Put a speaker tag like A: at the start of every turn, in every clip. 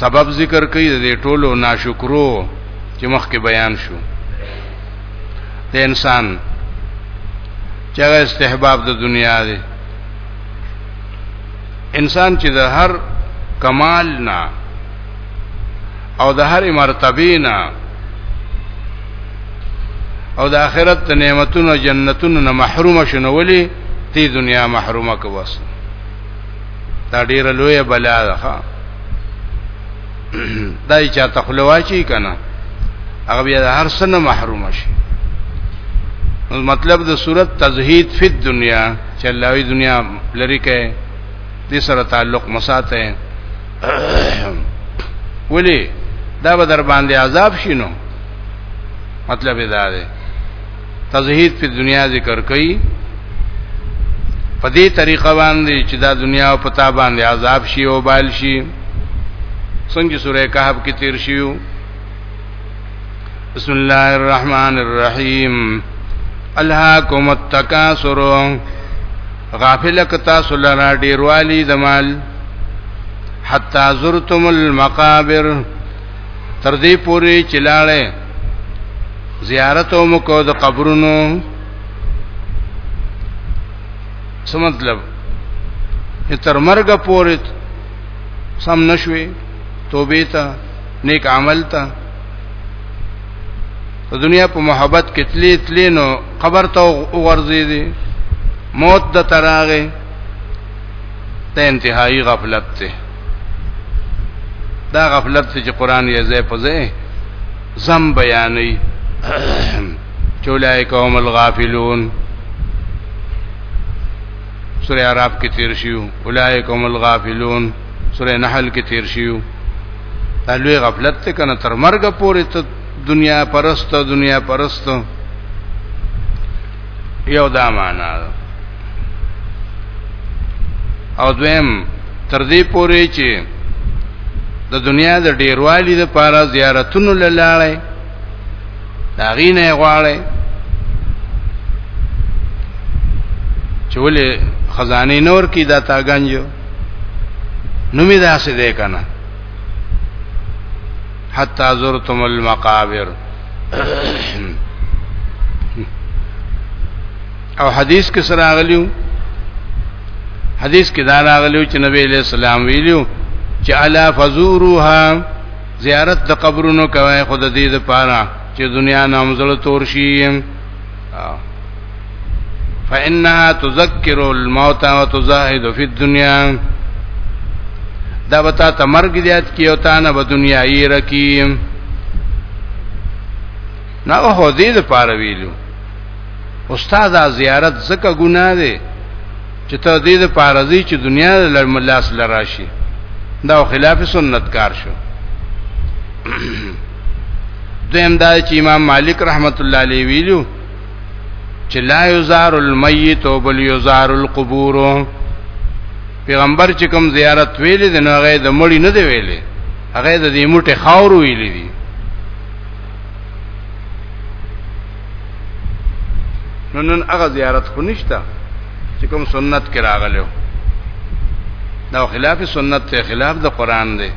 A: سبب ذکر کوي د ټولو ناشکرو چې مخکې بیان شو د انسان چې استحباب د دنیا دی انسان چې د هر کمال نه او د هر مرتبه نه او د آخرت د نعمتونو جنتونو نه محروم شنو ولي تی دنیا محرومه کوي دا ډیره لویه بلا ده دای چا تخلوا چی کنه هغه بیا د هر سنه محروم شي نو مطلب د صورت تزهید فی دنیا چې الله وی دنیا لری کې دې سره تعلق مساته ولی دا به در باندې عذاب شینو مطلب دا دی تزهید په دنیا ذکر کوي په دې طریقه باندې چې دا دنیا او پتا باندې عذاب شي او بال شي څنګه سورې کهف کې تیر شیو بسم الله الرحمن الرحیم الهاکم التکاثر غافل کتا سولرا ډیروالی د مال حتا زرتم المقابر تر دې پوري چې لاړې زیارت او مکو د قبرونو څه مطلب تر مرګ پورې سم نشوي توبې ته نیک عمل ته د دنیا په محبت کې تلی تلی نو قبر ته وغورځي دي موت د تراغه ته انتهایی غفلت ته دا غفلت چې قران یې ځای په ځای زم بیانې چولای قوم الغافلون سورہ عرب کې تیر شیو اولای قوم الغافلون سورہ نحل کې تیر شیو دا لوی غفلت ته کنه تر مرګ پورې ته دنیا پرست دنیا پرست یو دا معنا ده او دویم تر دې پورې چې د دنیا د ډیروالي د پاره زیارتونو لاله دا غینه غواړي چې ولې خزانه نور کې دا تاګنجو نو می دا څه ده کنه حتا زرتم المقابر او حدیث کې سره غلیو حدیث کې دا راغلیو چې نبی له سلام ویلو چې الا فزوروها زیارت د قبرونو کوي خود دې د پاره چې دنیا نامزل تور شي فإنها تذكر الموت وتزاهد في الدنيا دا بتا ته مرګ دیات کیو تا نه په دنیا یې رکی نه هو دې د پاره ویلو استاد زیارت زکه ګناه دی چې ته دې د پاره دی چې دنیا لرملاس لراشي دا خلاف سنت کار شو دویم دا چې امام مالک رحمت الله علیه ویلو چې لا یزار المیت او بل یزار القبور پیغمبر چې کوم زیارت ویلې د نوغه د مړی نه دی ویلې هغه د دې موټه خاور ویلې دي نن هغه زیارت خو نشته چې کوم سنت کې راغلو دا خلاف سنت ته خلاف د قران دی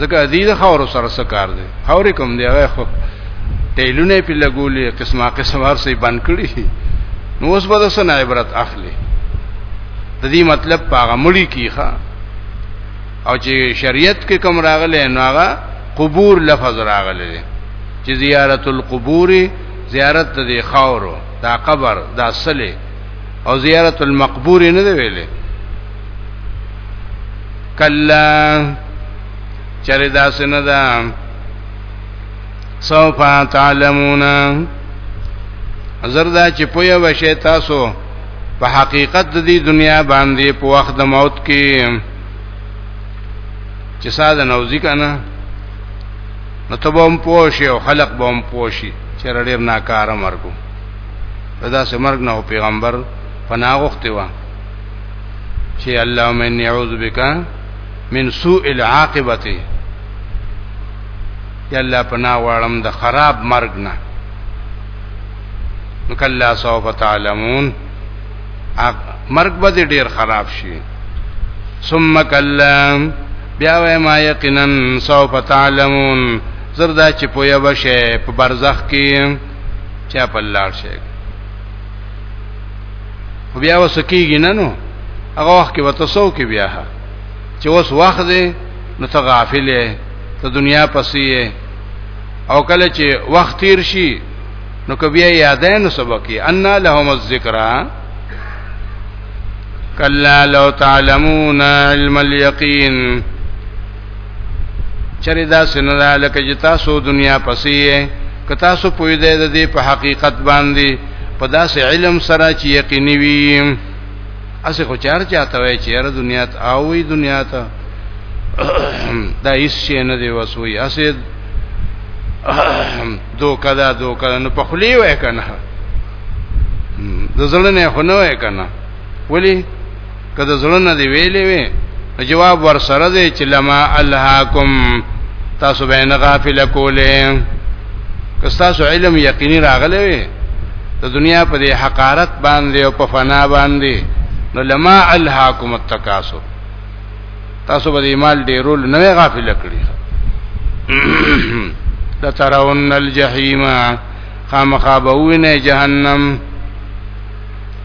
A: ځکه دې د خاور سره سکار دی خاورې کوم دی هغه خو ټیلونه په لګولې قسمه قسمه سي بند کړی نو اوس به د سنا عبرت اخلي د دې مطلب پاغه مړی کیخه او چې شریعت کې کوم راغلی نو هغه قبور لفظ راغلی چې زیارت القبور زیارت د خاورو دا قبر دا صلی او زیارت المقبور نه دی ویلې کلا چر دا سن دا سوف تعلمون زردا چې پوهه وشي تاسو په حقیقت د دې دنیا باندې په وخت د موت کې چې ساده نوځي کنه نو ته به هم پوښي او خلق به هم پوښي چې ډېر ناکاره مرګو دا سه مرګ نه پیغمبر پناغخته و چې اللهم اني اعوذ بک من سوء العاقبه یا الله پناه غواړم د خراب مرګ نه نو کله سوف تعلمون مرګ به ډیر خراب شي ثم کلم بیا وای ما یقینا سوف تعلمون زردا چې پویا بشه په برزخ کې چا په لاړ شي خو بیا وسکیږي نه نو هغه وخت کې وتسو کې بیا چې اوس وخت دی نو ته غافل یې ته دنیا پسې یې او کله چې وخت تیر شي نو کبي یادین سبق یې ان لهم الذکر کلا لو تعلمون علم اليقین چرې دا سنرا لکه چې تاسو دنیا پسې که تاسو پوی دی د دې په حقیقت باندې په داسې علم سره چې یقیني وي اسه خو چار چاته وای چې هر دنیا ته اوې دنیا ته دا هیڅ شي نه دی وسوي اسه دوکا دا دوکا نو په خلی وای کنه د زړه نه خو نه وای کنه ولی کله زړه نه دی ویلې وی جواب ور سره دی چې لما الهاکم تاسو به نه غافل کولې که تاسو علم یقیني راغلی وی د دنیا په دې حقارت باندې او په فنا باندې نو لما الهاکم التکاسو تاسو به مال ډیرول نه غافل کړی لترون الجحیم خامخابوینه جهنم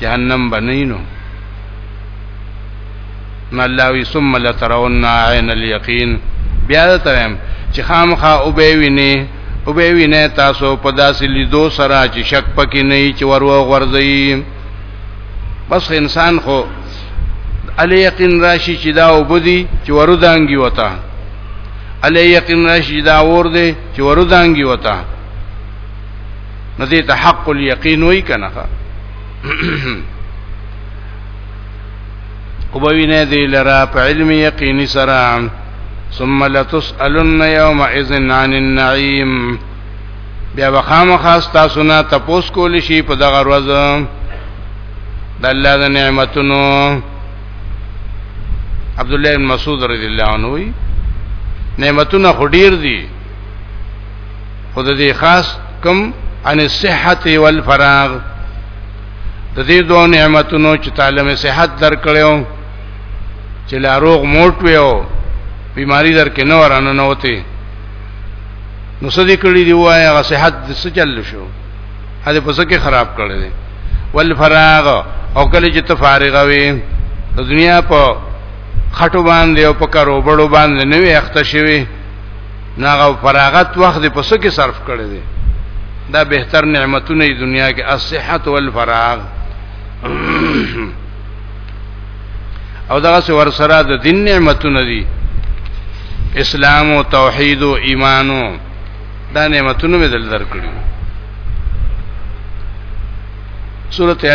A: جهنم بنینو نو الله وی ثم لترون عین الیقین بیا ترم چې خامخا او به ویني او به ویني تاسو په داسې لیدو سره چې شک پکې نه وي چې ورو غورځي بس انسان خو علی یقین راشي چې دا وبدي چې ورو دانګي وتا علی یقین راشي دا ور دي چې ورو دانګي وتا نو دې ته حق اليقين وای کنه او به وینه دی لرا په علم یقیني سره ثم لتسالن يومئذ عن النعيم بیا وخام خاص تاسو نه تپوس کول شي په دغه ورځ د الله د نعمتونو عبد الله بن مسعود رضی الله عنه وی نعمتونه خډیر دي خود دې خاص کم ان صحت والفراغ د دې دوه نعمتونو چې تعالی مې صحت درکړیو چې لا روغ موټ ویو بیماری در کې نه ورانه نه وته نو سدي کړی دی وای هغه صحت د څه چل شو هله په څه کې خراب کړی دی والفراغ او کله چې ته فارغ وې د دنیا په خټو باندې او په کارو بړو باندې نه وي اخته شوی ناغه فراغت وخت په څه کې صرف کړی دی دا بهتر نعمتونه دی دنیا کې الصحت والفراغ او دغه سره ور سره د دین نعمتونه دي اسلام او توحید او ایمان دا نعمتونه مې دل درکړي سورته